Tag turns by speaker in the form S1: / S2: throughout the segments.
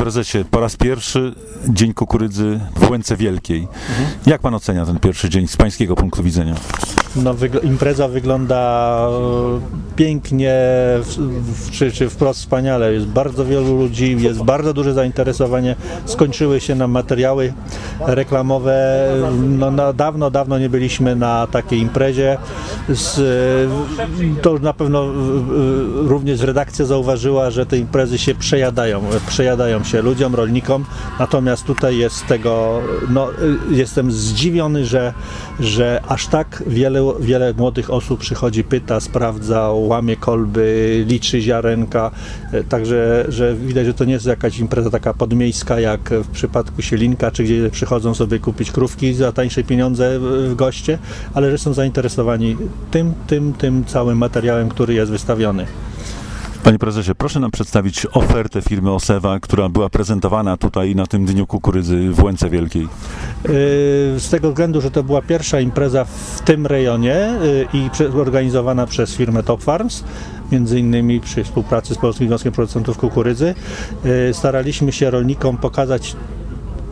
S1: prezesie, po raz pierwszy Dzień Kukurydzy w Łęce Wielkiej. Jak pan ocenia ten pierwszy dzień z pańskiego punktu widzenia?
S2: No, wygl- impreza wygląda e, pięknie, w, w, czy, czy wprost wspaniale. Jest bardzo wielu ludzi, jest bardzo duże zainteresowanie. Skończyły się nam materiały reklamowe. No, na, dawno, dawno nie byliśmy na takiej imprezie. Z, to na pewno również redakcja zauważyła, że te imprezy się przejadają. Przejadają się ludziom, rolnikom. Natomiast tutaj jest tego, no, jestem zdziwiony, że, że aż tak wiele, wiele młodych osób przychodzi, pyta, sprawdza, łamie kolby, liczy ziarenka. E, Także że widać, że to nie jest jakaś impreza taka podmiejska, jak w przypadku Sielinka, czy gdzie przychodzą sobie kupić krówki za tańsze pieniądze w goście, ale że są zainteresowani tym, tym, tym całym materiałem, który jest wystawiony.
S1: Panie prezesie, proszę nam przedstawić ofertę firmy Osewa, która była prezentowana tutaj na tym Dniu Kukurydzy w Łęce Wielkiej.
S2: Yy, Z tego względu, że to była pierwsza impreza w tym rejonie yy, i organizowana przez firmę Top Farms, między innymi przy współpracy z Polskim Związkiem Producentów Kukurydzy, yy, staraliśmy się rolnikom pokazać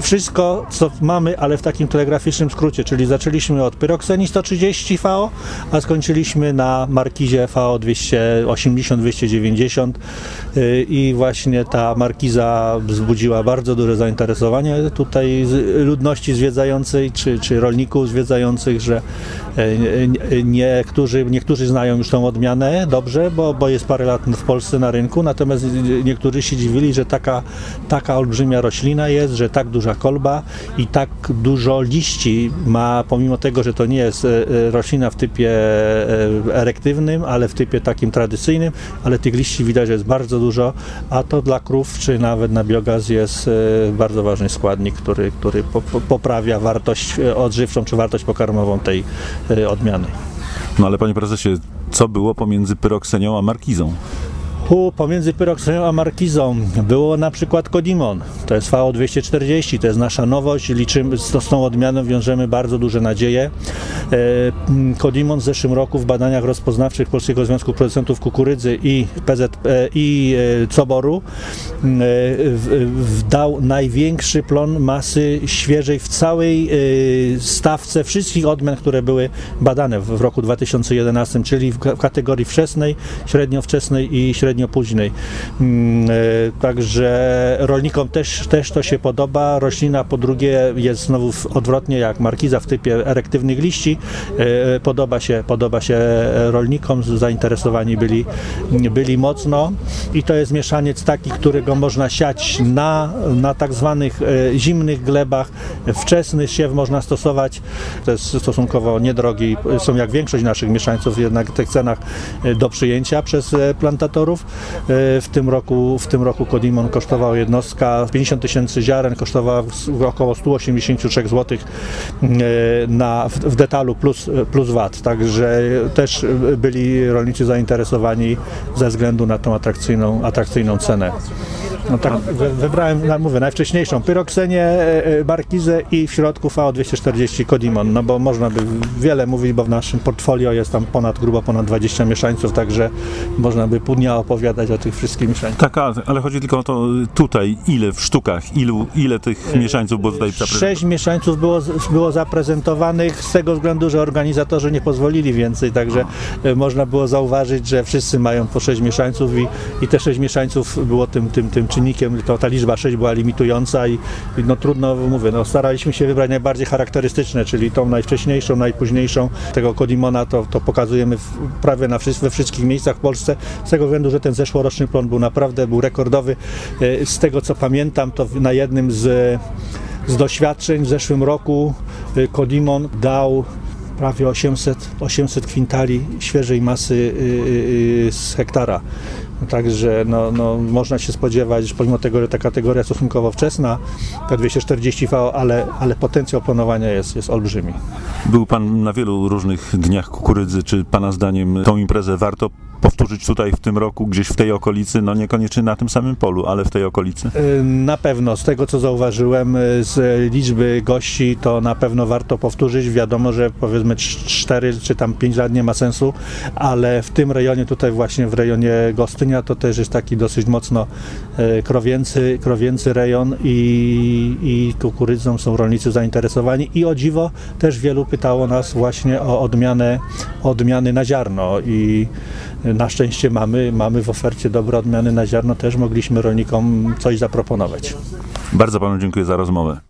S2: wszystko, co mamy, ale w takim telegraficznym skrócie, czyli zaczęliśmy od pyrokseni 130 VO, a skończyliśmy na markizie VO 280-290 yy, i właśnie ta markiza wzbudziła bardzo duże zainteresowanie tutaj ludności zwiedzającej, czy, czy rolników zwiedzających, że niektórzy, niektórzy znają już tą odmianę dobrze, bo, bo jest parę lat w Polsce na rynku, natomiast niektórzy się dziwili, że taka, taka olbrzymia roślina jest, że tak duża kolba i tak dużo liści ma, pomimo tego, że to nie jest e, e, roślina w typie e, erektywnym, ale w typie takim tradycyjnym, ale tych liści widać, że jest bardzo dużo, a to dla krów, czy nawet na biogaz jest e, bardzo ważny składnik, który, który po, po, poprawia wartość e, odżywczą, czy wartość pokarmową tej e, odmiany.
S1: No ale panie prezesie, co było pomiędzy pyroksenią a markizą?
S2: U, pomiędzy pyroksenią a markizą było na przykład Kodimon. To jest VO 240, to jest nasza nowość. Liczymy, z, tą odmianą wiążemy bardzo duże nadzieje. E, Kodimon w zeszłym roku w badaniach rozpoznawczych Polskiego Związku Producentów Kukurydzy i PZ i e, Coboru e, dał największy plon masy świeżej w całej stawce wszystkich odmian, które były badane w, roku 2011, czyli w kategorii wczesnej, średnio wczesnej i średnio późnej. Mm, e, Także rolnikom też, też to się podoba. Roślina po drugie jest znowu odwrotnie jak markiza w typie erektywnych liści. E, Podoba się, podoba się rolnikom, zainteresowani byli, byli mocno i to jest mieszaniec taki, którego można siać na, na tak zwanych e, zimnych glebach. Wczesny siew można stosować, to jest stosunkowo niedrogi, są jak większość naszych mieszańców jednak w tych cenach e, do przyjęcia przez e, plantatorów. E, W tym roku, w tym roku Kodimon kosztował jednostka 50 tysięcy ziaren, kosztowała około 183 zł na, w, detalu plus, plus VAT, także też e, byli rolnicy zainteresowani ze względu na tą atrakcyjną, atrakcyjną cenę. No tak, wy- wybrałem, no mówię, najwcześniejszą pyroksenię, e, e, markizę i w środku VO240 Kodimon, no bo można by wiele mówić, bo w naszym portfolio jest tam ponad, grubo ponad 20 mieszańców, także można by pół dnia opowiadać o tych wszystkich mieszańcach.
S1: Tak, ale chodzi tylko o to tutaj, ile w sztukach, ilu, ile tych mieszańców było tutaj zaprezentowanych?
S2: Sześć mieszańców było, było zaprezentowanych z tego względu, że organizatorzy nie pozwolili więcej, także e, można było zauważyć, że wszyscy mają po sześć mieszańców i, i te sześć mieszańców było tym, tym, tym czynnikiem, to ta liczba sześć była limitująca i, no trudno, mówię, no staraliśmy się wybrać najbardziej charakterystyczne, czyli tą najwcześniejszą, najpóźniejszą tego Kodimona, to, to pokazujemy w, prawie na, we wszystkich miejscach w Polsce, z tego względu, że ten zeszłoroczny plon był naprawdę, był rekordowy. E, Z tego co pamiętam, to na jednym z z doświadczeń w zeszłym roku y, Kodimon dał prawie 800, 800 kwintali świeżej masy y, y, y, z hektara. Także no, no, można się spodziewać, że pomimo tego, że ta kategoria stosunkowo wczesna, te 240 V, ale, ale potencjał planowania jest, jest olbrzymi.
S1: Był pan na wielu różnych dniach kukurydzy. Czy pana zdaniem tą imprezę warto powtórzyć? tutaj w tym roku, gdzieś w tej okolicy, no niekoniecznie na tym samym polu, ale w tej okolicy?
S2: Y, Na pewno, z tego co zauważyłem, y, z liczby gości, to na pewno warto powtórzyć. Wiadomo, że powiedzmy 4 czy tam 5 lat nie ma sensu, ale w tym rejonie, tutaj właśnie w rejonie Gostynia, to też jest taki dosyć mocno y, krowięcy, krowięcy rejon i, i kukurydzą są rolnicy zainteresowani i o dziwo też wielu pytało nas właśnie o odmianę, odmiany na ziarno i na szczęście mamy, mamy w ofercie dobre odmiany na ziarno, też mogliśmy rolnikom coś zaproponować.
S1: Bardzo panu dziękuję za rozmowę.